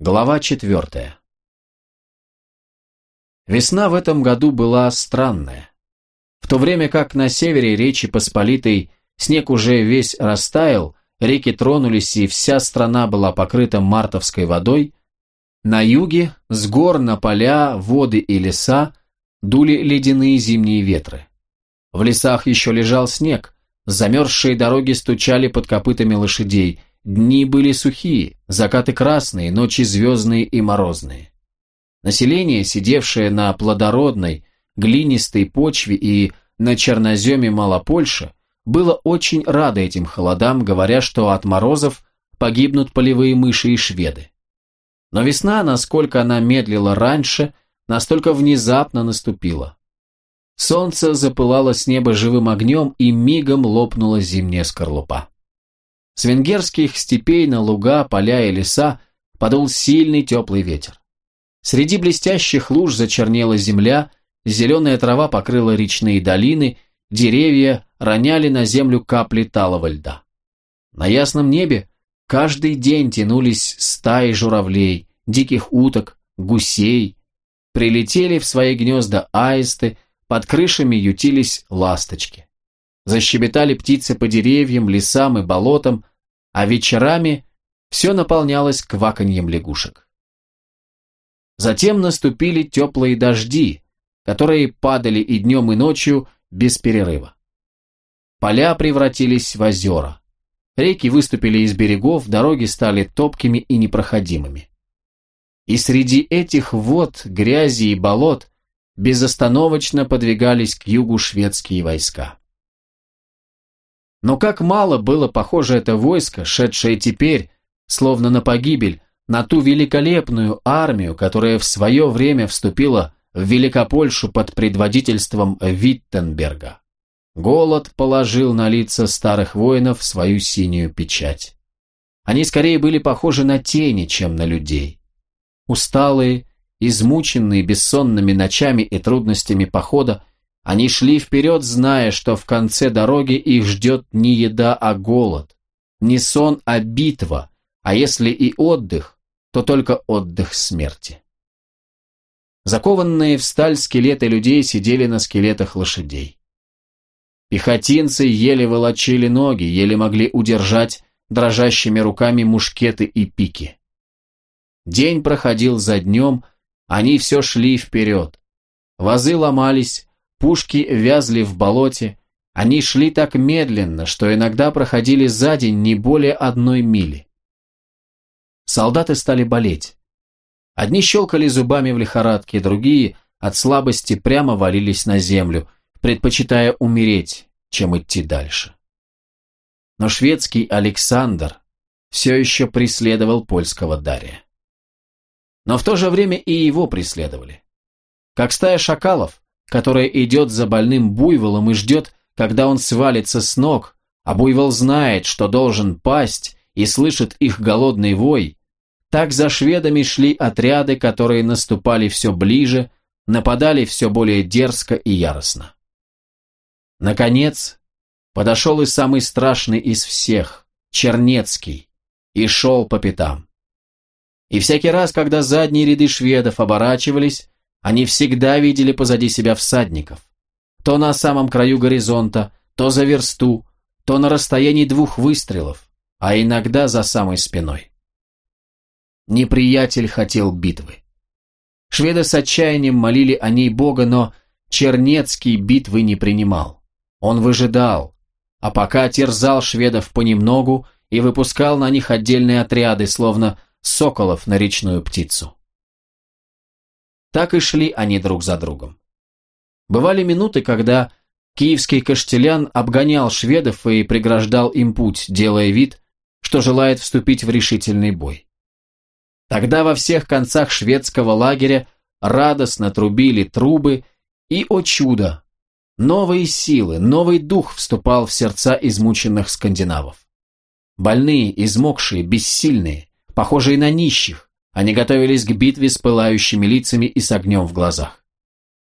Глава четвертая. Весна в этом году была странная. В то время как на севере Речи Посполитой снег уже весь растаял, реки тронулись и вся страна была покрыта мартовской водой, на юге, с гор на поля, воды и леса дули ледяные зимние ветры. В лесах еще лежал снег, замерзшие дороги стучали под копытами лошадей – Дни были сухие, закаты красные, ночи звездные и морозные. Население, сидевшее на плодородной, глинистой почве и на черноземе Малопольша, было очень радо этим холодам, говоря, что от морозов погибнут полевые мыши и шведы. Но весна, насколько она медлила раньше, настолько внезапно наступила. Солнце запылало с неба живым огнем и мигом лопнула зимняя скорлупа. С венгерских степей на луга, поля и леса подул сильный теплый ветер. Среди блестящих луж зачернела земля, зеленая трава покрыла речные долины, деревья роняли на землю капли талого льда. На ясном небе каждый день тянулись стаи журавлей, диких уток, гусей. Прилетели в свои гнезда аисты, под крышами ютились ласточки. Защебетали птицы по деревьям, лесам и болотам, а вечерами все наполнялось кваканьем лягушек. Затем наступили теплые дожди, которые падали и днем, и ночью без перерыва. Поля превратились в озера. Реки выступили из берегов, дороги стали топкими и непроходимыми. И среди этих вод, грязи и болот безостановочно подвигались к югу шведские войска. Но как мало было похоже это войско, шедшее теперь, словно на погибель, на ту великолепную армию, которая в свое время вступила в Великопольшу под предводительством Виттенберга. Голод положил на лица старых воинов свою синюю печать. Они скорее были похожи на тени, чем на людей. Усталые, измученные бессонными ночами и трудностями похода, они шли вперед, зная, что в конце дороги их ждет не еда, а голод, не сон, а битва, а если и отдых, то только отдых смерти. Закованные в сталь скелеты людей сидели на скелетах лошадей. Пехотинцы еле волочили ноги, еле могли удержать дрожащими руками мушкеты и пики. День проходил за днем, они все шли вперед. Вазы ломались, Пушки вязли в болоте, они шли так медленно, что иногда проходили за день не более одной мили. Солдаты стали болеть. Одни щелкали зубами в лихорадке, другие от слабости прямо валились на землю, предпочитая умереть, чем идти дальше. Но шведский Александр все еще преследовал польского Дария. Но в то же время и его преследовали. Как стая шакалов, которая идет за больным буйволом и ждет, когда он свалится с ног, а буйвол знает, что должен пасть и слышит их голодный вой, так за шведами шли отряды, которые наступали все ближе, нападали все более дерзко и яростно. Наконец, подошел и самый страшный из всех, Чернецкий, и шел по пятам. И всякий раз, когда задние ряды шведов оборачивались, они всегда видели позади себя всадников. То на самом краю горизонта, то за версту, то на расстоянии двух выстрелов, а иногда за самой спиной. Неприятель хотел битвы. Шведы с отчаянием молили о ней Бога, но Чернецкий битвы не принимал. Он выжидал, а пока терзал шведов понемногу и выпускал на них отдельные отряды, словно соколов на речную птицу. Так и шли они друг за другом. Бывали минуты, когда киевский каштелян обгонял шведов и преграждал им путь, делая вид, что желает вступить в решительный бой. Тогда во всех концах шведского лагеря радостно трубили трубы, и, о чудо, новые силы, новый дух вступал в сердца измученных скандинавов. Больные, измокшие, бессильные, похожие на нищих, они готовились к битве с пылающими лицами и с огнем в глазах.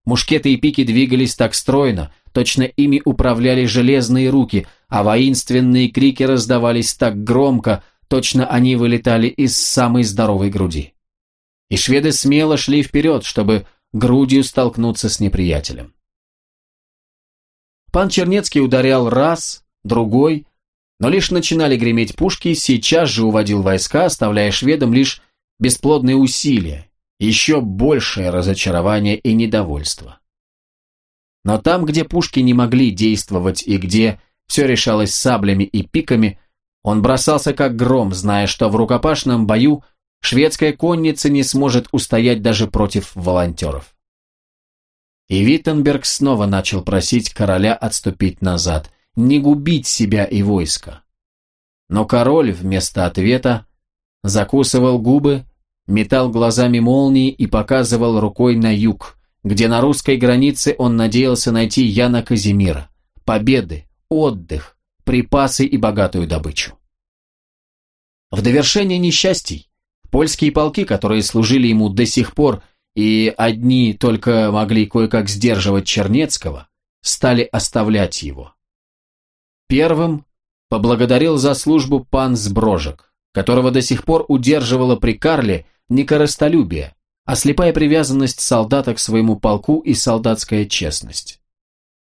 Мушкеты и пики двигались так стройно, точно ими управляли железные руки, а воинственные крики раздавались так громко, точно они вылетали из самой здоровой груди. и шведы смело шли вперед, чтобы грудью столкнуться с неприятелем. Пан Чернецкий ударял раз, другой, но лишь начинали греметь пушки, сейчас же уводил войска, оставляя шведам лишь бесплодные усилия, еще большее разочарование и недовольство. Но там, где пушки не могли действовать и где все решалось саблями и пиками, он бросался как гром, зная, что в рукопашном бою шведская конница не сможет устоять даже против волонтеров. И Виттенберг снова начал просить короля отступить назад, не губить себя и войско. Но король вместо ответа закусывал губы, метал глазами молнии и показывал рукой на юг, где на русской границе он надеялся найти Яна Казимира, победы, отдых, припасы и богатую добычу. В довершение несчастий, польские полки, которые служили ему до сих пор и одни только могли кое-как сдерживать Чернецкого, стали оставлять его. Первым поблагодарил за службу пан Сброжек, которого до сих пор удерживало при Карле не коростолюбие, а слепая привязанность солдата к своему полку и солдатская честность.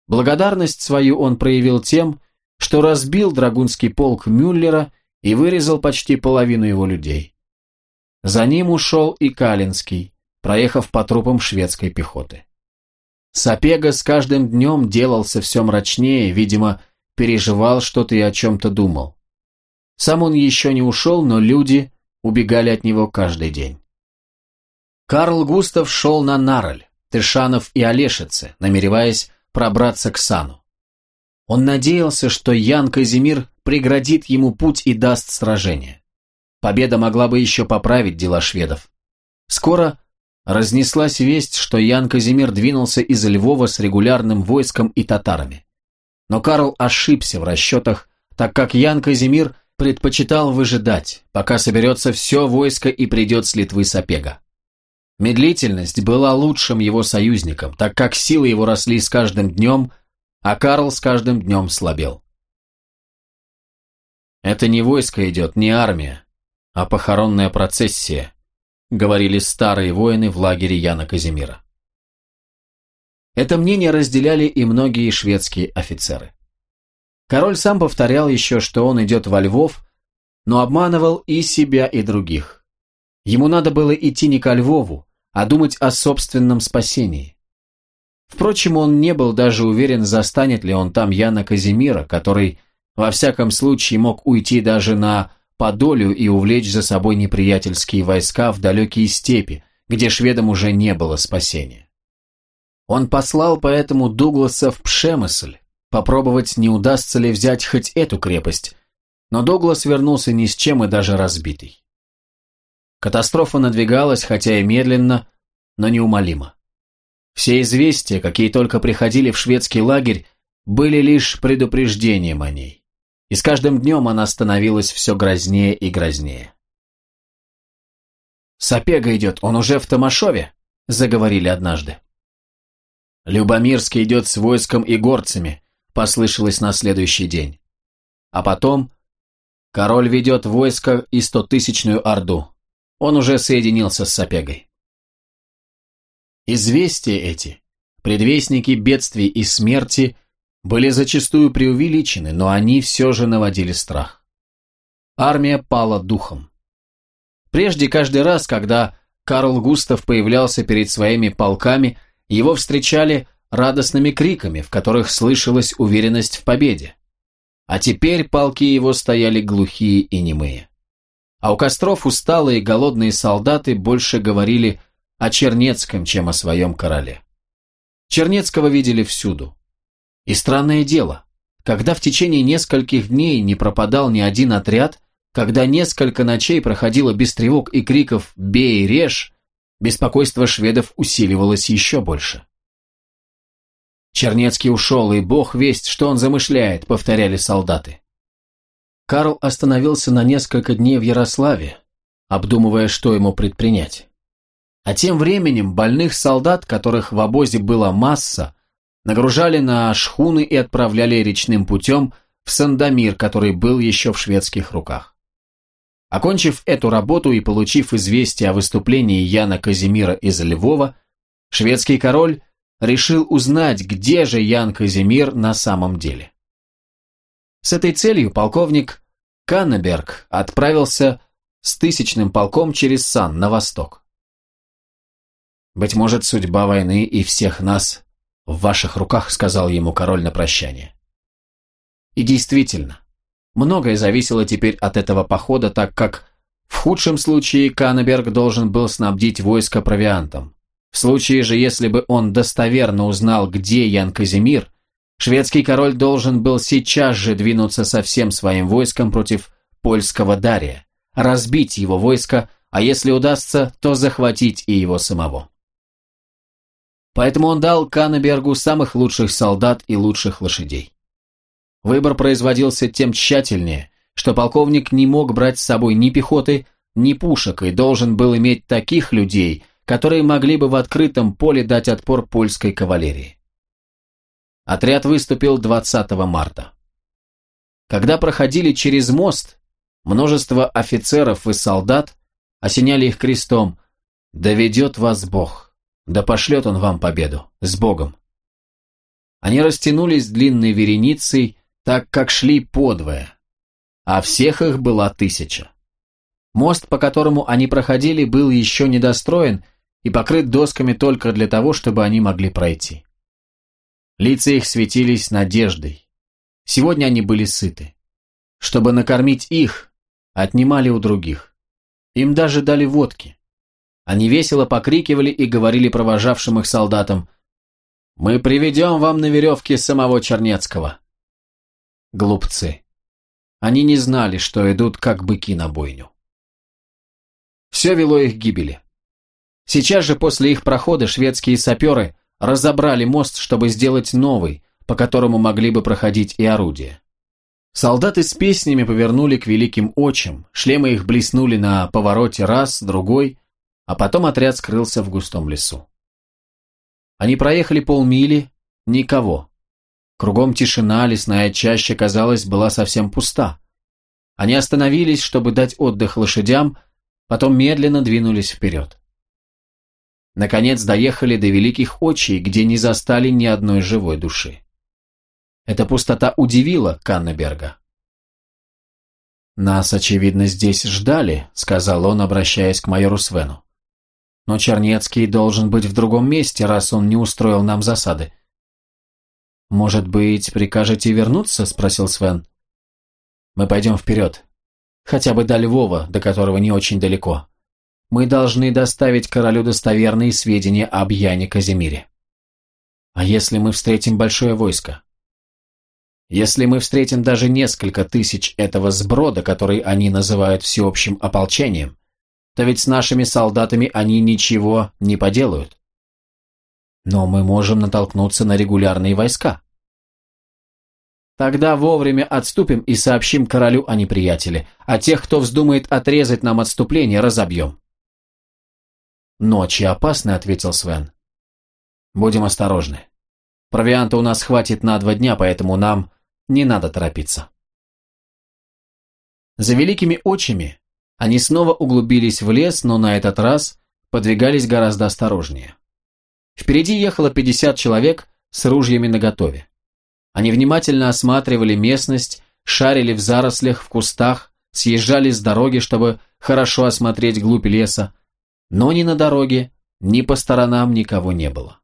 Благодарность свою он проявил тем, что разбил драгунский полк Мюллера и вырезал почти половину его людей. За ним ушел и Калинский, проехав по трупам шведской пехоты. Сапега с каждым днем делался все мрачнее, видимо, переживал что-то и о чем-то думал. Сам он еще не ушел, но люди убегали от него каждый день. Карл Густав шел на Нароль, Тышанов и Олешице, намереваясь пробраться к Сану. Он надеялся, что Ян Казимир преградит ему путь и даст сражение. Победа могла бы еще поправить дела шведов. Скоро разнеслась весть, что Ян Казимир двинулся из Львова с регулярным войском и татарами. Но Карл ошибся в расчетах, так как Ян Казимир предпочитал выжидать, пока соберется все войско и придет с Литвы Сапега. Медлительность была лучшим его союзником, так как силы его росли с каждым днем, а Карл с каждым днем слабел. «Это не войско идет, не армия, а похоронная процессия», говорили старые воины в лагере Яна Казимира. Это мнение разделяли и многие шведские офицеры. Король сам повторял еще, что он идет во Львов, но обманывал и себя, и других. Ему надо было идти не ко Львову, а думать о собственном спасении. Впрочем, он не был даже уверен, застанет ли он там Яна Казимира, который, во всяком случае, мог уйти даже на Подолю и увлечь за собой неприятельские войска в далекие степи, где шведам уже не было спасения. Он послал поэтому Дугласа в Пшемысль, попробовать, не удастся ли взять хоть эту крепость, но Дуглас вернулся ни с чем и даже разбитый. Катастрофа надвигалась, хотя и медленно, но неумолимо. Все известия, какие только приходили в шведский лагерь, были лишь предупреждением о ней. И с каждым днем она становилась все грознее и грознее. «Сапега идет, он уже в Томашове», — заговорили однажды. «Любомирский идет с войском и горцами», — послышалось на следующий день. А потом король ведет войско и стотысячную орду. Он уже соединился с Сапегой. Известия эти, предвестники бедствий и смерти, были зачастую преувеличены, но они все же наводили страх. Армия пала духом. Прежде каждый раз, когда Карл Густав появлялся перед своими полками, его встречали радостными криками, в которых слышалась уверенность в победе. А теперь полки его стояли глухие и немые. А у костров усталые и голодные солдаты больше говорили о Чернецком, чем о своем короле. Чернецкого видели всюду. И странное дело, когда в течение нескольких дней не пропадал ни один отряд, когда несколько ночей проходило без тревог и криков «бей, режь», беспокойство шведов усиливалось еще больше. «Чернецкий ушел, и бог весть, что он замышляет», — повторяли солдаты. Карл остановился на несколько дней в Ярославе, обдумывая, что ему предпринять. А тем временем больных солдат, которых в обозе была масса, нагружали на шхуны и отправляли речным путем в Сандомир, который был еще в шведских руках. Окончив эту работу и получив известие о выступлении Яна Казимира из Львова, шведский король решил узнать, где же Ян Казимир на самом деле. С этой целью полковник Каннеберг отправился с тысячным полком через Сан на восток. «Быть может, судьба войны и всех нас в ваших руках», сказал ему король на прощание. И действительно, многое зависело теперь от этого похода, так как в худшем случае Каннеберг должен был снабдить войско провиантом. В случае же, если бы он достоверно узнал, где Ян Казимир, шведский король должен был сейчас же двинуться со всем своим войском против польского Дария, разбить его войско, а если удастся, то захватить и его самого. Поэтому он дал Каннебергу самых лучших солдат и лучших лошадей. Выбор производился тем тщательнее, что полковник не мог брать с собой ни пехоты, ни пушек и должен был иметь таких людей, которые могли бы в открытом поле дать отпор польской кавалерии. Отряд выступил 20 марта. Когда проходили через мост, множество офицеров и солдат осеняли их крестом «Да ведет вас Бог, да пошлет Он вам победу, с Богом». Они растянулись длинной вереницей, так как шли подвое, а всех их была тысяча. Мост, по которому они проходили, был еще недостроен и покрыт досками только для того, чтобы они могли пройти. Лица их светились надеждой. Сегодня они были сыты. Чтобы накормить их, отнимали у других. Им даже дали водки. Они весело покрикивали и говорили провожавшим их солдатам «Мы приведем вам на веревке самого Чернецкого». Глупцы. Они не знали, что идут как быки на бойню. Все вело их к гибели. Сейчас же после их прохода шведские саперы разобрали мост, чтобы сделать новый, по которому могли бы проходить и орудия. Солдаты с песнями повернули к великим очам, шлемы их блеснули на повороте раз, другой, а потом отряд скрылся в густом лесу. Они проехали полмили, никого. Кругом тишина, лесная чаща, казалось, была совсем пуста. Они остановились, чтобы дать отдых лошадям, потом медленно двинулись вперед. Наконец доехали до Великих Очей, где не застали ни одной живой души. Эта пустота удивила Каннеберга. «Нас, очевидно, здесь ждали», — сказал он, обращаясь к майору Свену. «Но Чернецкий должен быть в другом месте, раз он не устроил нам засады. «Может быть, прикажете вернуться?» – спросил Свен. «Мы пойдем вперед. Хотя бы до Львова, до которого не очень далеко. Мы должны доставить королю достоверные сведения об Яне Казимире. А если мы встретим большое войско? Если мы встретим даже несколько тысяч этого сброда, который они называют всеобщим ополчением, то ведь с нашими солдатами они ничего не поделают. Но мы можем натолкнуться на регулярные войска. Тогда вовремя отступим и сообщим королю о неприятеле, а тех, кто вздумает отрезать нам отступление, разобьем. Ночи опасны, ответил Свен. Будем осторожны. Провианта у нас хватит на два дня, поэтому нам не надо торопиться. За великими очами они снова углубились в лес, но на этот раз подвигались гораздо осторожнее. Впереди ехало 50 человек с ружьями наготове. Они внимательно осматривали местность, шарили в зарослях, в кустах, съезжали с дороги, чтобы хорошо осмотреть глубь леса, но ни на дороге, ни по сторонам никого не было.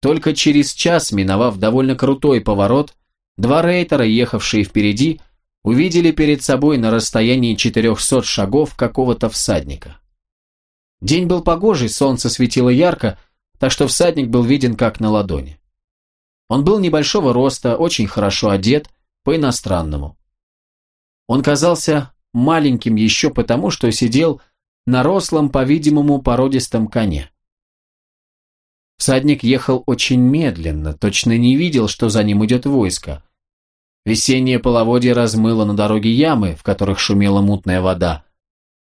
Только через час, миновав довольно крутой поворот, два рейтера, ехавшие впереди, увидели перед собой на расстоянии 400 шагов какого-то всадника. День был погожий, солнце светило ярко, так что всадник был виден как на ладони. Он был небольшого роста, очень хорошо одет, по-иностранному. Он казался маленьким еще потому, что сидел на рослом, по-видимому, породистом коне. Всадник ехал очень медленно, точно не видел, что за ним идет войско. Весеннее половодье размыло на дороге ямы, в которых шумела мутная вода.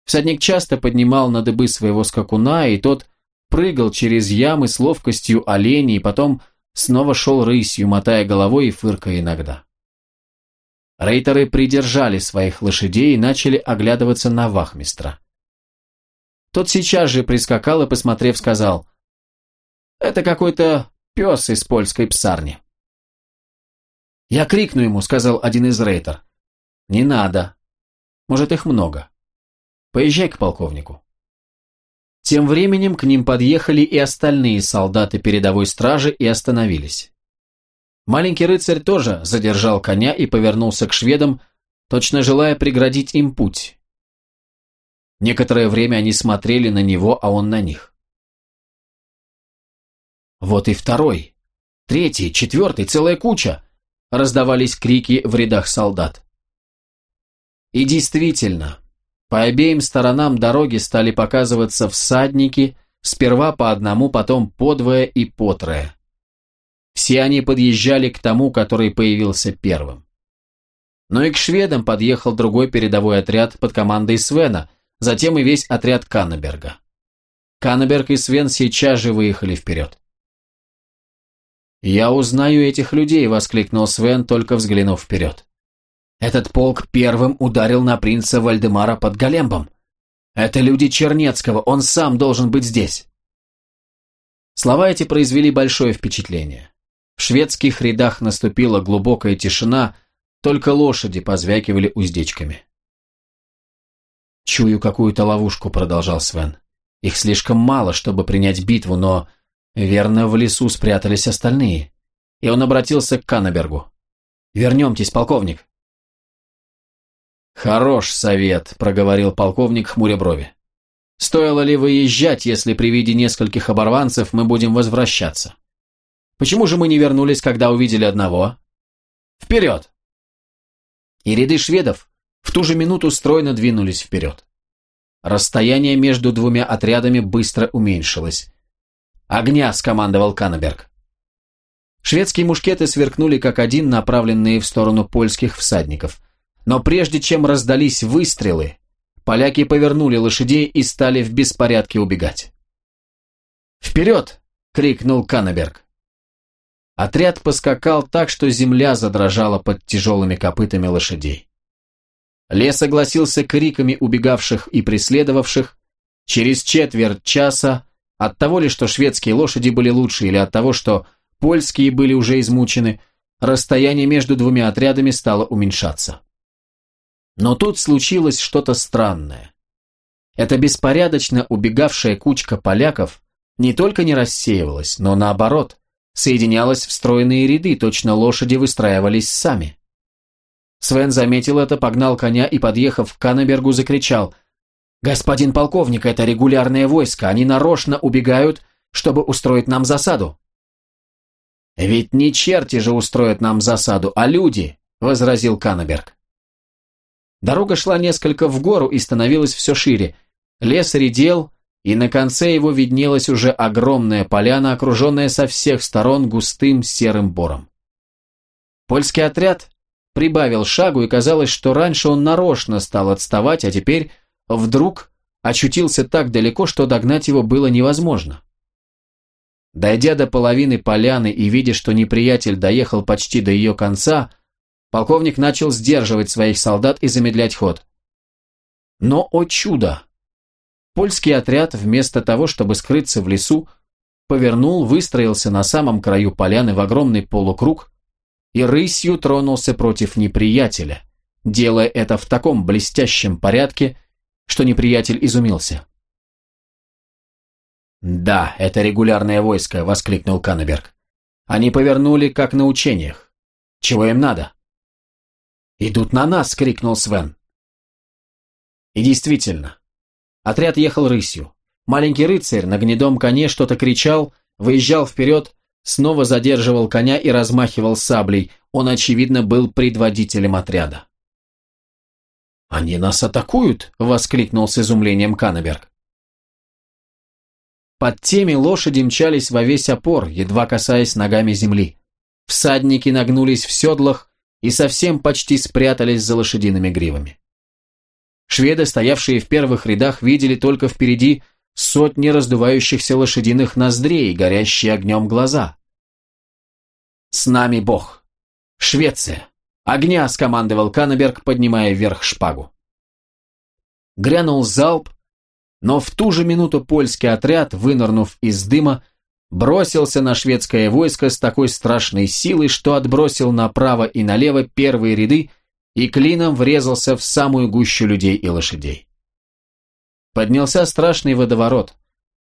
Всадник часто поднимал на дыбы своего скакуна, и тот прыгал через ямы с ловкостью оленей, и потом снова шел рысью, мотая головой и фыркая иногда. Рейтеры придержали своих лошадей и начали оглядываться на вахмистра. Тот сейчас же прискакал и, посмотрев, сказал, «Это какой-то пес из польской псарни». «Я крикну ему», — сказал один из рейтер. «Не надо. Может, их много. Поезжай к полковнику». Тем временем к ним подъехали и остальные солдаты передовой стражи и остановились. Маленький рыцарь тоже задержал коня и повернулся к шведам, точно желая преградить им путь. Некоторое время они смотрели на него, а он на них. «Вот и второй, третий, четвертый, целая куча!» раздавались крики в рядах солдат. И действительно, по обеим сторонам дороги стали показываться всадники, сперва по одному, потом по двое и по трое. Все они подъезжали к тому, который появился первым. Но и к шведам подъехал другой передовой отряд под командой Свена, затем и весь отряд Каннеберга. Каннеберг и Свен сейчас же выехали вперед. «Я узнаю этих людей», — воскликнул Свен, только взглянув вперед. «Этот полк первым ударил на принца Вальдемара под Галембом. Это люди Чернецкого, он сам должен быть здесь». Слова эти произвели большое впечатление. В шведских рядах наступила глубокая тишина, только лошади позвякивали уздечками. «Чую какую-то ловушку», — продолжал Свен. «Их слишком мало, чтобы принять битву, но Верно, в лесу спрятались остальные. И он обратился к Каннебергу. «Вернемтесь, полковник». «Хорош совет», — проговорил полковник, хмуря брови. «Стоило ли выезжать, если при виде нескольких оборванцев мы будем возвращаться? Почему же мы не вернулись, когда увидели одного? Вперед!» И ряды шведов в ту же минуту стройно двинулись вперед. Расстояние между двумя отрядами быстро уменьшилось. «Огня!» – скомандовал Каннеберг. Шведские мушкеты сверкнули как один, направленные в сторону польских всадников. Но прежде чем раздались выстрелы, поляки повернули лошадей и стали в беспорядке убегать. «Вперед!» – крикнул Каннеберг. Отряд поскакал так, что земля задрожала под тяжелыми копытами лошадей. Лес согласился криками убегавших и преследовавших. Через четверть часа от того ли, что шведские лошади были лучше, или от того, что польские были уже измучены, расстояние между двумя отрядами стало уменьшаться. Но тут случилось что-то странное. Эта беспорядочно убегавшая кучка поляков не только не рассеивалась, но наоборот, соединялась в стройные ряды, точно лошади выстраивались сами. Свен заметил это, погнал коня и, подъехав к Каннебергу, закричал – «Господин полковник, это регулярное войско, они нарочно убегают, чтобы устроить нам засаду». «Ведь не черти же устроят нам засаду, а люди», — возразил Каннеберг. Дорога шла несколько в гору и становилась все шире. Лес редел, и на конце его виднелась уже огромная поляна, окруженная со всех сторон густым серым бором. Польский отряд прибавил шагу, и казалось, что раньше он нарочно стал отставать, а теперь вдруг очутился так далеко, что догнать его было невозможно. Дойдя до половины поляны и видя, что неприятель доехал почти до ее конца, полковник начал сдерживать своих солдат и замедлять ход. Но, о чудо! Польский отряд, вместо того, чтобы скрыться в лесу, повернул, выстроился на самом краю поляны в огромный полукруг и рысью тронулся против неприятеля, делая это в таком блестящем порядке, что неприятель изумился. «Да, это регулярное войско», — воскликнул Каннеберг. «Они повернули, как на учениях. Чего им надо?» «Идут на нас!» — крикнул Свен. И действительно, отряд ехал рысью. Маленький рыцарь на гнедом коне что-то кричал, выезжал вперед, снова задерживал коня и размахивал саблей. Он, очевидно, был предводителем отряда. «Они нас атакуют!» – воскликнул с изумлением Каннеберг. Под теми лошади мчались во весь опор, едва касаясь ногами земли. Всадники нагнулись в седлах и совсем почти спрятались за лошадиными гривами. Шведы, стоявшие в первых рядах, видели только впереди сотни раздувающихся лошадиных ноздрей, горящие огнем глаза. «С нами Бог! Швеция! «Огня!» – скомандовал Каннеберг, поднимая вверх шпагу. Грянул залп, но в ту же минуту польский отряд, вынырнув из дыма, бросился на шведское войско с такой страшной силой, что отбросил направо и налево первые ряды и клином врезался в самую гущу людей и лошадей. Поднялся страшный водоворот.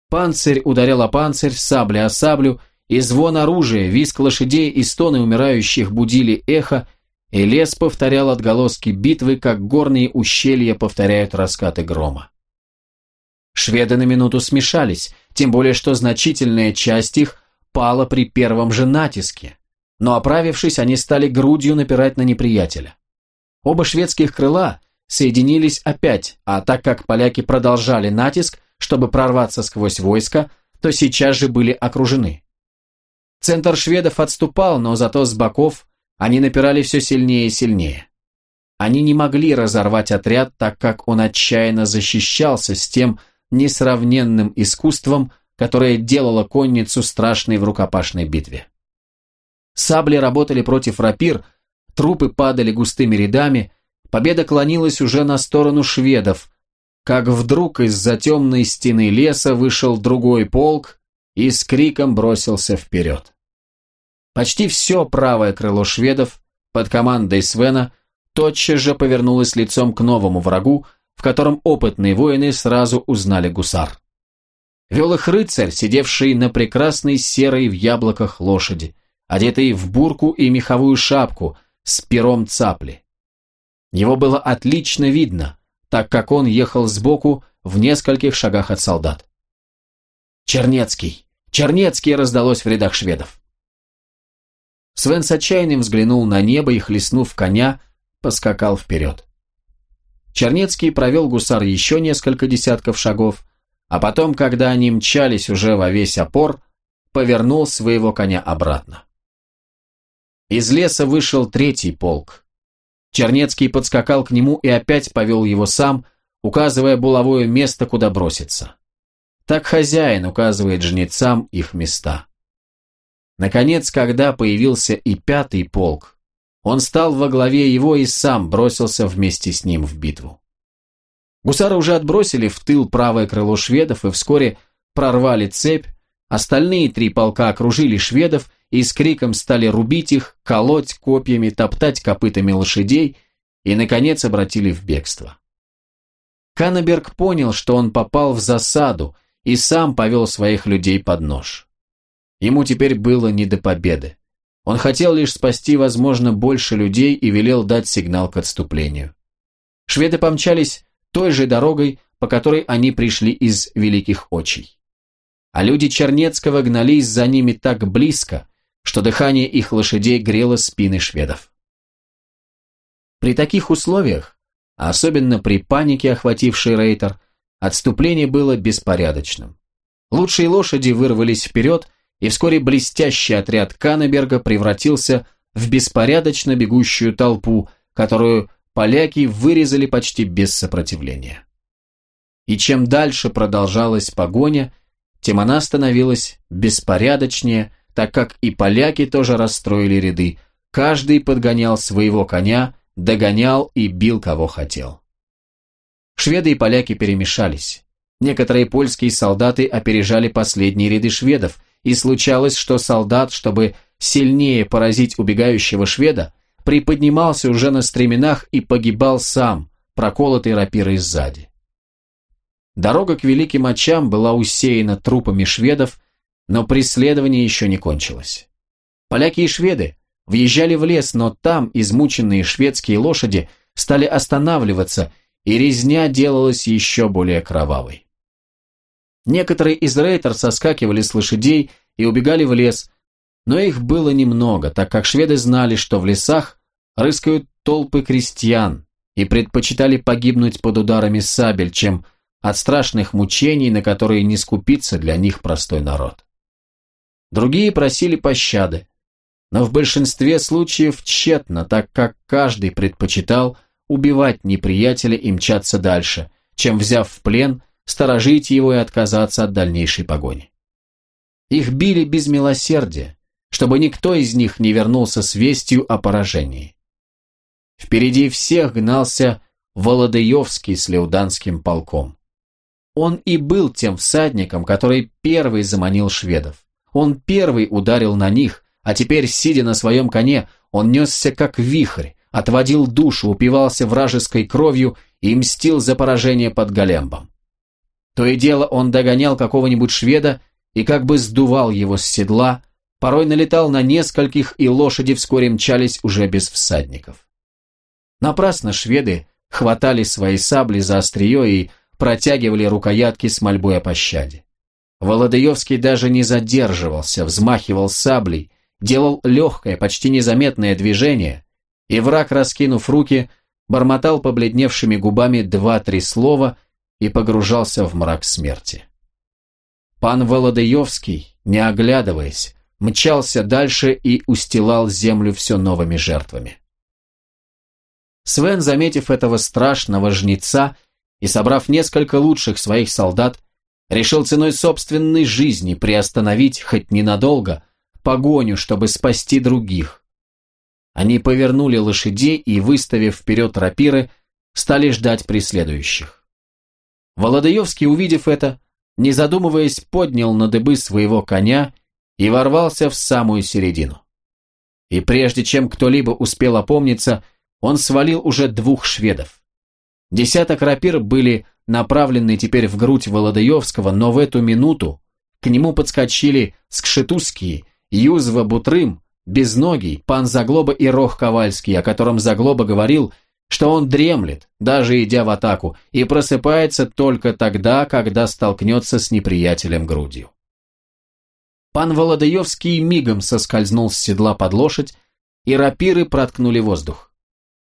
Панцирь ударял о панцирь, сабля о саблю, и звон оружия, визг лошадей и стоны умирающих будили эхо, и лес повторял отголоски битвы, как горные ущелья повторяют раскаты грома. Шведы на минуту смешались, тем более что значительная часть их пала при первом же натиске, но оправившись, они стали грудью напирать на неприятеля. Оба шведских крыла соединились опять, а так как поляки продолжали натиск, чтобы прорваться сквозь войско, то сейчас же были окружены. Центр шведов отступал, но зато с боков они напирали все сильнее и сильнее. Они не могли разорвать отряд, так как он отчаянно защищался с тем несравненным искусством, которое делало конницу страшной в рукопашной битве. Сабли работали против рапир, трупы падали густыми рядами, победа клонилась уже на сторону шведов, как вдруг из-за темной стены леса вышел другой полк и с криком бросился вперед. Почти все правое крыло шведов под командой Свена тотчас же повернулось лицом к новому врагу, в котором опытные воины сразу узнали гусар. Вел их рыцарь, сидевший на прекрасной серой в яблоках лошади, одетый в бурку и меховую шапку с пером цапли. Его было отлично видно, так как он ехал сбоку в нескольких шагах от солдат. «Чернецкий! Чернецкий!» раздалось в рядах шведов. Свен с отчаянным взглянул на небо и, хлестнув коня, поскакал вперед. Чернецкий провел гусар еще несколько десятков шагов, а потом, когда они мчались уже во весь опор, повернул своего коня обратно. Из леса вышел третий полк. Чернецкий подскакал к нему и опять повел его сам, указывая булавое место, куда броситься. Так хозяин указывает жнецам их места. Наконец, когда появился и пятый полк, он стал во главе его и сам бросился вместе с ним в битву. Гусары уже отбросили в тыл правое крыло шведов и вскоре прорвали цепь, остальные три полка окружили шведов и с криком стали рубить их, колоть копьями, топтать копытами лошадей и, наконец, обратили в бегство. Каннеберг понял, что он попал в засаду и сам повел своих людей под нож. Ему теперь было не до победы. Он хотел лишь спасти, возможно, больше людей и велел дать сигнал к отступлению. Шведы помчались той же дорогой, по которой они пришли из Великих Очей. А люди Чернецкого гнались за ними так близко, что дыхание их лошадей грело спины шведов. При таких условиях, а особенно при панике, охватившей Рейтер, отступление было беспорядочным. Лучшие лошади вырвались вперед, и вскоре блестящий отряд Каннеберга превратился в беспорядочно бегущую толпу, которую поляки вырезали почти без сопротивления. И чем дальше продолжалась погоня, тем она становилась беспорядочнее, так как и поляки тоже расстроили ряды, каждый подгонял своего коня, догонял и бил кого хотел. Шведы и поляки перемешались. Некоторые польские солдаты опережали последние ряды шведов, и случалось, что солдат, чтобы сильнее поразить убегающего шведа, приподнимался уже на стременах и погибал сам, проколотый рапирой сзади. Дорога к великим очам была усеяна трупами шведов, но преследование еще не кончилось. Поляки и шведы въезжали в лес, но там измученные шведские лошади стали останавливаться, и резня делалась еще более кровавой. Некоторые из рейтер соскакивали с лошадей и убегали в лес, но их было немного, так как шведы знали, что в лесах рыскают толпы крестьян и предпочитали погибнуть под ударами сабель, чем от страшных мучений, на которые не скупится для них простой народ. Другие просили пощады, но в большинстве случаев тщетно, так как каждый предпочитал убивать неприятеля и мчаться дальше, чем, взяв в плен, сторожить его и отказаться от дальнейшей погони. Их били без милосердия, чтобы никто из них не вернулся с вестью о поражении. Впереди всех гнался Володоевский с Леуданским полком. Он и был тем всадником, который первый заманил шведов. Он первый ударил на них, а теперь, сидя на своем коне, он несся как вихрь, отводил душу, упивался вражеской кровью и мстил за поражение под Галембом. То и дело он догонял какого-нибудь шведа и как бы сдувал его с седла, порой налетал на нескольких, и лошади вскоре мчались уже без всадников. Напрасно шведы хватали свои сабли за острие и протягивали рукоятки с мольбой о пощаде. Володаевский даже не задерживался, взмахивал саблей, делал легкое, почти незаметное движение, и враг, раскинув руки, бормотал побледневшими губами два-три слова и погружался в мрак смерти. Пан Володаевский, не оглядываясь, мчался дальше и устилал землю все новыми жертвами. Свен, заметив этого страшного жнеца и собрав несколько лучших своих солдат, решил ценой собственной жизни приостановить хоть ненадолго погоню, чтобы спасти других. Они повернули лошадей и, выставив вперед рапиры, стали ждать преследующих. Володаевский, увидев это, не задумываясь, поднял на дыбы своего коня и ворвался в самую середину. И прежде чем кто-либо успел опомниться, он свалил уже двух шведов. Десяток рапир были направленный теперь в грудь Володаевского, но в эту минуту к нему подскочили Скшетузские, Юзва Бутрым, Безногий, пан Заглоба и Рох Ковальский, о котором Заглоба говорил, что он дремлет, даже идя в атаку, и просыпается только тогда, когда столкнется с неприятелем грудью. Пан Володаевский мигом соскользнул с седла под лошадь, и рапиры проткнули воздух.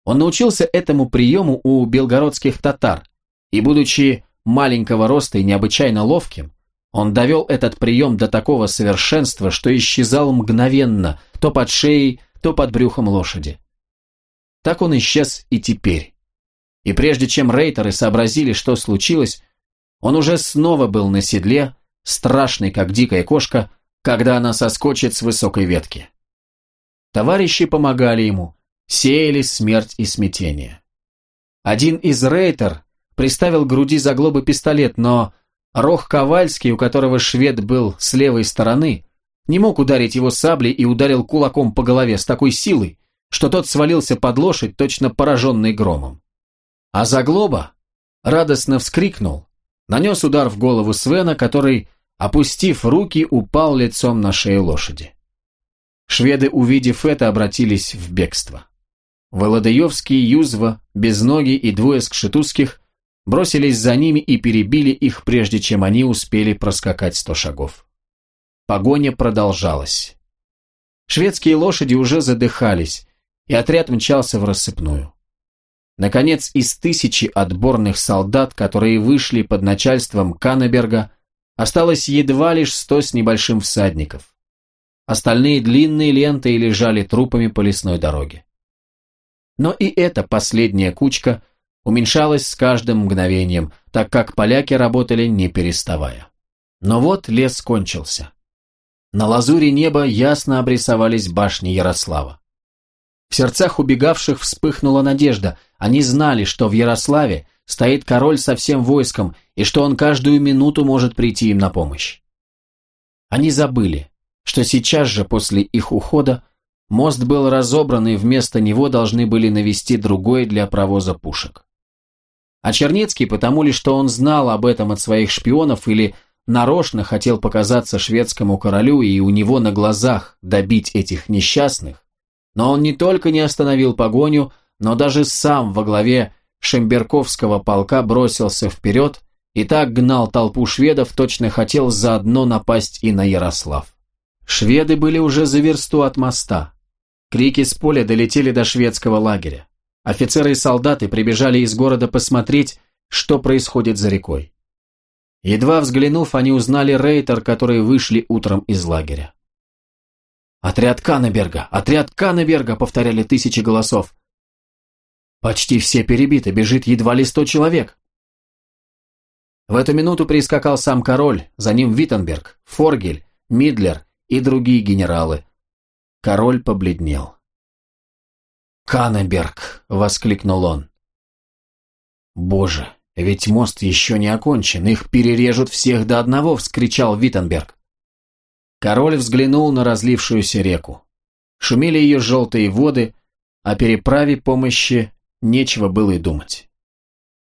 Он научился этому приему у белгородских татар, и, будучи маленького роста и необычайно ловким, он довел этот прием до такого совершенства, что исчезал мгновенно, то под шеей, то под брюхом лошади. Так он исчез и теперь. И прежде чем рейтеры сообразили, что случилось, он уже снова был на седле, страшный, как дикая кошка, когда она соскочит с высокой ветки. Товарищи помогали ему, сеяли смерть и смятение. Один из рейтер приставил к груди заглобы пистолет, но Рох Ковальский, у которого швед был с левой стороны, не мог ударить его саблей и ударил кулаком по голове с такой силой, что тот свалился под лошадь, точно пораженный громом. А Заглоба радостно вскрикнул, нанес удар в голову Свена, который, опустив руки, упал лицом на шею лошади. Шведы, увидев это, обратились в бегство. Володаевский, Юзва, Безногий и двое скшетузских бросились за ними и перебили их, прежде чем они успели проскакать сто шагов. Погоня продолжалась. Шведские лошади уже задыхались, и отряд мчался в рассыпную. Наконец, из тысячи отборных солдат, которые вышли под начальством Каннеберга, осталось едва лишь сто с небольшим всадников. Остальные длинные ленты лежали трупами по лесной дороге. Но и эта последняя кучка – уменьшалась с каждым мгновением, так как поляки работали не переставая. Но вот лес кончился. На лазуре неба ясно обрисовались башни Ярослава. В сердцах убегавших вспыхнула надежда. Они знали, что в Ярославе стоит король со всем войском, и что он каждую минуту может прийти им на помощь. Они забыли, что сейчас же после их ухода мост был разобран, и вместо него должны были навести другой для провоза пушек. А Чернецкий, потому ли, что он знал об этом от своих шпионов или нарочно хотел показаться шведскому королю и у него на глазах добить этих несчастных, но он не только не остановил погоню, но даже сам во главе Шемберковского полка бросился вперед и так гнал толпу шведов, точно хотел заодно напасть и на Ярослав. Шведы были уже за версту от моста. Крики с поля долетели до шведского лагеря. Офицеры и солдаты прибежали из города посмотреть, что происходит за рекой. Едва взглянув, они узнали рейтер, которые вышли утром из лагеря. «Отряд Каннеберга! Отряд Каннеберга!» — повторяли тысячи голосов. «Почти все перебиты, бежит едва ли сто человек». В эту минуту прискакал сам король, за ним Виттенберг, Форгель, Мидлер и другие генералы. Король побледнел. «Каннеберг!» — воскликнул он. «Боже, ведь мост еще не окончен, их перережут всех до одного!» — вскричал Виттенберг. Король взглянул на разлившуюся реку. Шумели ее желтые воды, о переправе помощи нечего было и думать.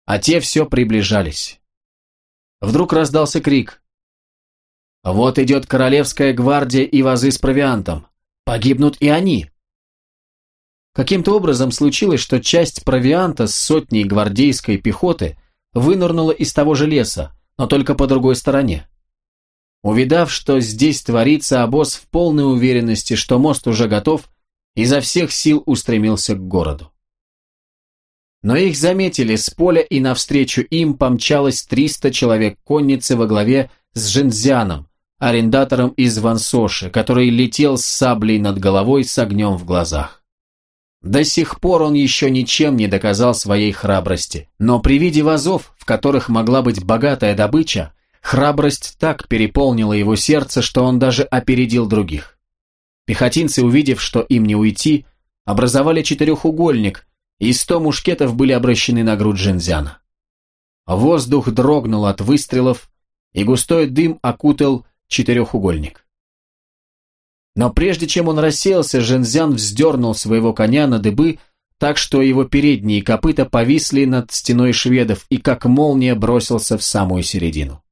А те все приближались. Вдруг раздался крик. «Вот идет королевская гвардия и вазы с провиантом. Погибнут и они!» Каким-то образом случилось, что часть провианта с сотней гвардейской пехоты вынырнула из того же леса, но только по другой стороне. Увидав, что здесь творится, обоз в полной уверенности, что мост уже готов, изо всех сил устремился к городу. Но их заметили с поля, и навстречу им помчалось 300 человек конницы во главе с Жензяном, арендатором из Вансоши, который летел с саблей над головой с огнем в глазах. До сих пор он еще ничем не доказал своей храбрости, но при виде вазов, в которых могла быть богатая добыча, храбрость так переполнила его сердце, что он даже опередил других. Пехотинцы, увидев, что им не уйти, образовали четырехугольник, и сто мушкетов были обращены на грудь Жензяна. Воздух дрогнул от выстрелов, и густой дым окутал четырехугольник. Но прежде чем он рассеялся, Жензян вздернул своего коня на дыбы, так что его передние копыта повисли над стеной шведов и как молния бросился в самую середину.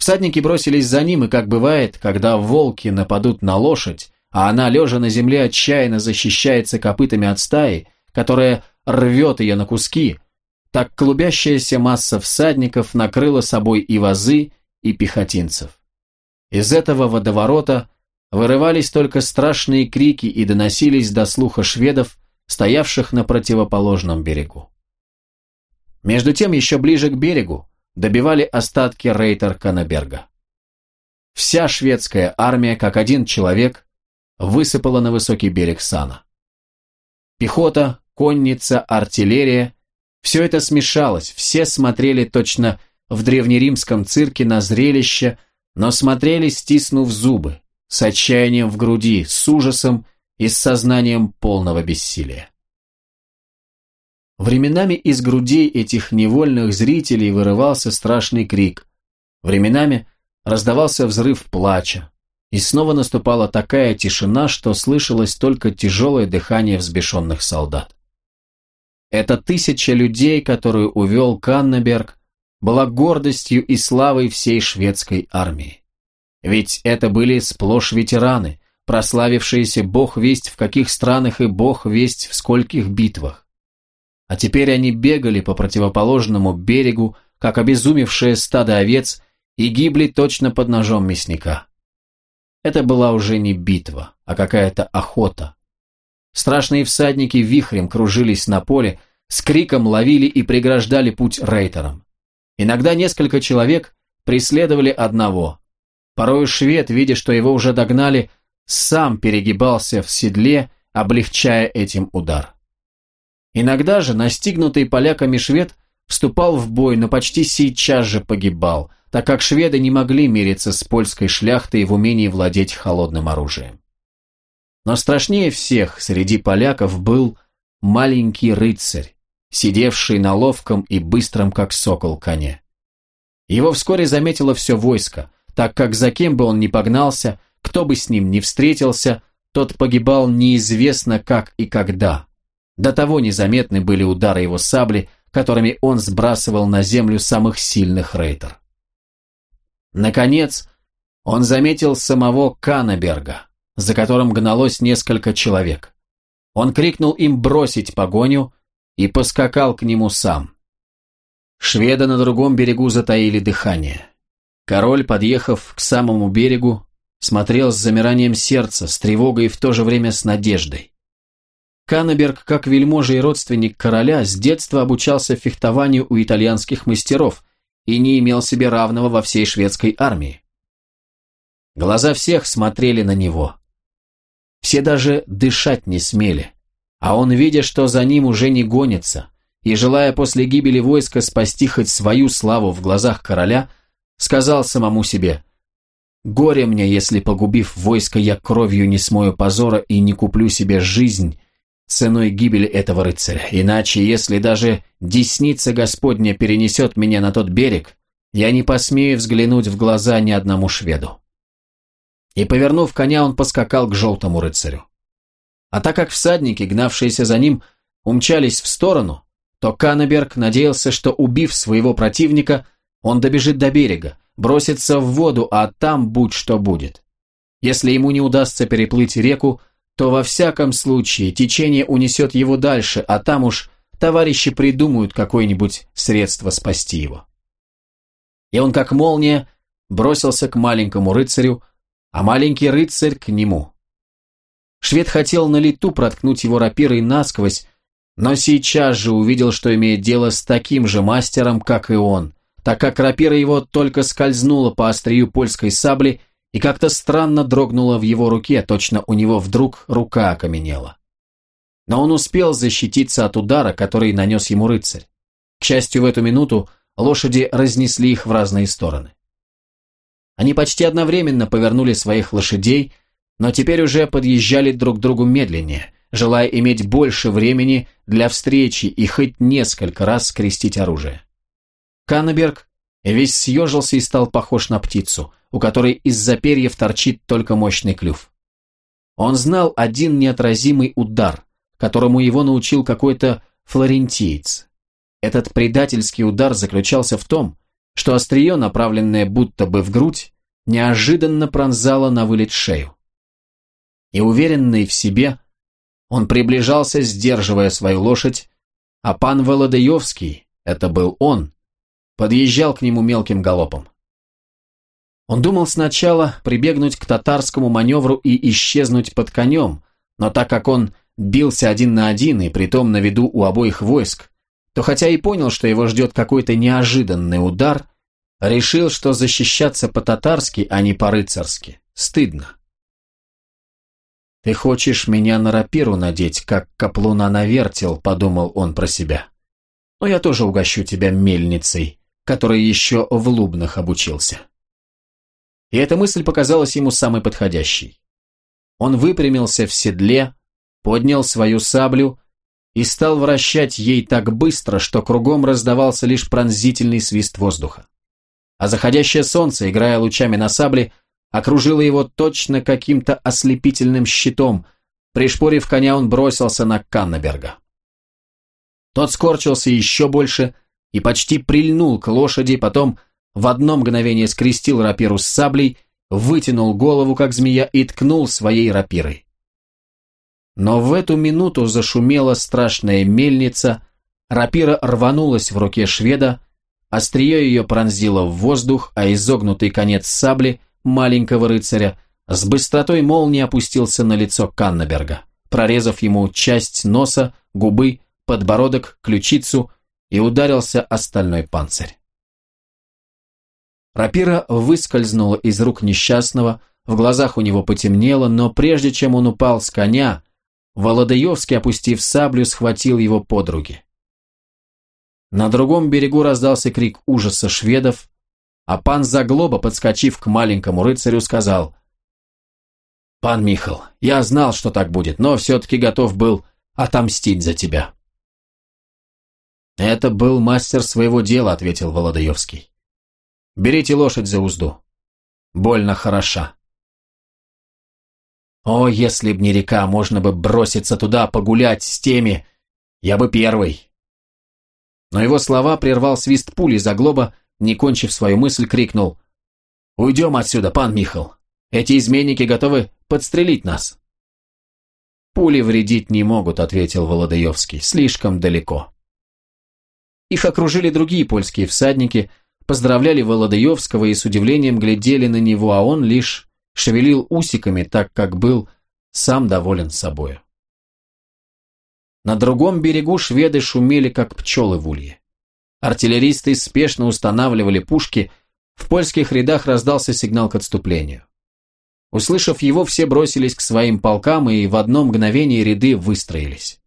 Всадники бросились за ним, и как бывает, когда волки нападут на лошадь, а она, лежа на земле, отчаянно защищается копытами от стаи, которая рвет ее на куски, так клубящаяся масса всадников накрыла собой и вазы, и пехотинцев. Из этого водоворота вырывались только страшные крики и доносились до слуха шведов, стоявших на противоположном берегу. Между тем, еще ближе к берегу, добивали остатки рейтер Канаберга. Вся шведская армия, как один человек, высыпала на высокий берег Сана. Пехота, конница, артиллерия – все это смешалось, все смотрели точно в древнеримском цирке на зрелище, но смотрели, стиснув зубы, с отчаянием в груди, с ужасом и с сознанием полного бессилия. Временами из грудей этих невольных зрителей вырывался страшный крик, временами раздавался взрыв плача, и снова наступала такая тишина, что слышалось только тяжелое дыхание взбешенных солдат. Эта тысяча людей, которую увел Каннеберг, была гордостью и славой всей шведской армии. Ведь это были сплошь ветераны, прославившиеся бог весть в каких странах и бог весть в скольких битвах. А теперь они бегали по противоположному берегу, как обезумевшее стадо овец, и гибли точно под ножом мясника. Это была уже не битва, а какая-то охота. Страшные всадники вихрем кружились на поле, с криком ловили и преграждали путь рейтерам. Иногда несколько человек преследовали одного, Порой швед, видя, что его уже догнали, сам перегибался в седле, облегчая этим удар. Иногда же настигнутый поляками швед вступал в бой, но почти сейчас же погибал, так как шведы не могли мириться с польской шляхтой в умении владеть холодным оружием. Но страшнее всех среди поляков был маленький рыцарь, сидевший на ловком и быстром, как сокол, коне. Его вскоре заметило все войско, так как за кем бы он ни погнался, кто бы с ним ни встретился, тот погибал неизвестно как и когда. До того незаметны были удары его сабли, которыми он сбрасывал на землю самых сильных рейтер. Наконец, он заметил самого Каннеберга, за которым гналось несколько человек. Он крикнул им бросить погоню и поскакал к нему сам. Шведы на другом берегу затаили дыхание. Король, подъехав к самому берегу, смотрел с замиранием сердца, с тревогой и в то же время с надеждой. Каннеберг, как вельможа и родственник короля, с детства обучался фехтованию у итальянских мастеров и не имел себе равного во всей шведской армии. Глаза всех смотрели на него. Все даже дышать не смели, а он, видя, что за ним уже не гонится, и желая после гибели войска спасти хоть свою славу в глазах короля, сказал самому себе, «Горе мне, если, погубив войско, я кровью не смою позора и не куплю себе жизнь, ценой гибели этого рыцаря, иначе, если даже десница Господня перенесет меня на тот берег, я не посмею взглянуть в глаза ни одному шведу. И, повернув коня, он поскакал к желтому рыцарю. А так как всадники, гнавшиеся за ним, умчались в сторону, то Каннеберг надеялся, что, убив своего противника, он добежит до берега, бросится в воду, а там будь что будет. Если ему не удастся переплыть реку, то во всяком случае течение унесет его дальше, а там уж товарищи придумают какое-нибудь средство спасти его. И он, как молния, бросился к маленькому рыцарю, а маленький рыцарь к нему. Швед хотел на лету проткнуть его рапирой насквозь, но сейчас же увидел, что имеет дело с таким же мастером, как и он, так как рапира его только скользнула по острию польской сабли и как-то странно дрогнула в его руке, точно у него вдруг рука окаменела. Но он успел защититься от удара, который нанес ему рыцарь. К счастью, в эту минуту лошади разнесли их в разные стороны. Они почти одновременно повернули своих лошадей, но теперь уже подъезжали друг к другу медленнее, желая иметь больше времени для встречи и хоть несколько раз скрестить оружие. Каннеберг весь съежился и стал похож на птицу, у которой из-за перьев торчит только мощный клюв. Он знал один неотразимый удар, которому его научил какой-то флорентиец. Этот предательский удар заключался в том, что острие, направленное будто бы в грудь, неожиданно пронзало на вылет шею. И уверенный в себе, он приближался, сдерживая свою лошадь, а пан Володаевский, это был он, подъезжал к нему мелким галопом. Он думал сначала прибегнуть к татарскому маневру и исчезнуть под конем, но так как он бился один на один и притом на виду у обоих войск, то хотя и понял, что его ждет какой-то неожиданный удар, решил, что защищаться по-татарски, а не по-рыцарски, стыдно. «Ты хочешь меня на рапиру надеть, как каплуна на вертел», — подумал он про себя. «Но я тоже угощу тебя мельницей, который еще в Лубнах обучился». И эта мысль показалась ему самой подходящей. Он выпрямился в седле, поднял свою саблю и стал вращать ей так быстро, что кругом раздавался лишь пронзительный свист воздуха. А заходящее солнце, играя лучами на сабле, окружило его точно каким-то ослепительным щитом. Пришпорив коня, он бросился на Каннеберга. Тот скорчился еще больше и почти прильнул к лошади, потом в одно мгновение скрестил рапиру с саблей, вытянул голову, как змея, и ткнул своей рапирой. Но в эту минуту зашумела страшная мельница, рапира рванулась в руке шведа, острие ее пронзило в воздух, а изогнутый конец сабли маленького рыцаря с быстротой молнии опустился на лицо Каннеберга, прорезав ему часть носа, губы, подбородок, ключицу и ударился остальной панцирь. Рапира выскользнула из рук несчастного, в глазах у него потемнело, но прежде чем он упал с коня, Володаевский, опустив саблю, схватил его под руки. На другом берегу раздался крик ужаса шведов, а пан Заглоба, подскочив к маленькому рыцарю, сказал «Пан Михал, я знал, что так будет, но все-таки готов был отомстить за тебя». «Это был мастер своего дела», — ответил Володаевский. «Берите лошадь за узду. Больно хороша». О, если б не река, можно бы броситься туда, погулять с теми. Я бы первый. Но его слова прервал свист пули за глоба, не кончив свою мысль, крикнул. «Уйдем отсюда, пан Михал. Эти изменники готовы подстрелить нас». «Пули вредить не могут», — ответил Володаевский. «Слишком далеко». Их окружили другие польские всадники, поздравляли Володаевского и с удивлением глядели на него, а он лишь шевелил усиками, так как был сам доволен собою. На другом берегу шведы шумели, как пчелы в улье. Артиллеристы спешно устанавливали пушки, в польских рядах раздался сигнал к отступлению. Услышав его, все бросились к своим полкам, и в одно мгновение ряды выстроились.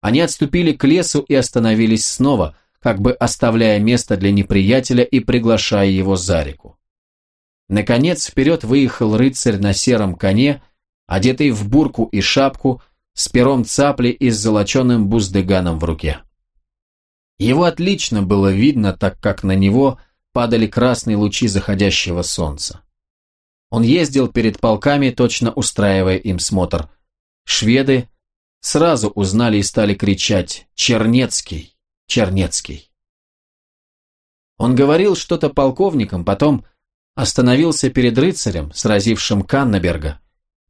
Они отступили к лесу и остановились снова, как бы оставляя место для неприятеля и приглашая его за реку. Наконец вперед выехал рыцарь на сером коне, одетый в бурку и шапку, с пером цапли и с золоченым буздыганом в руке. Его отлично было видно, так как на него падали красные лучи заходящего солнца. Он ездил перед полками, точно устраивая им смотр. Шведы сразу узнали и стали кричать «Чернецкий! Чернецкий!». Он говорил что-то полковникам, потом остановился перед рыцарем, сразившим Каннеберга,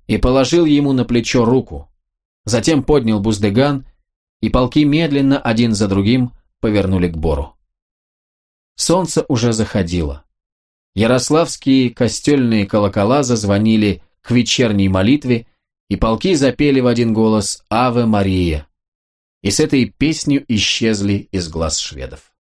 и положил ему на плечо руку. Затем поднял буздыган, и полки медленно, один за другим, повернули к Бору. Солнце уже заходило. Ярославские костельные колокола зазвонили к вечерней молитве, и полки запели в один голос «Аве Мария», и с этой песнью исчезли из глаз шведов.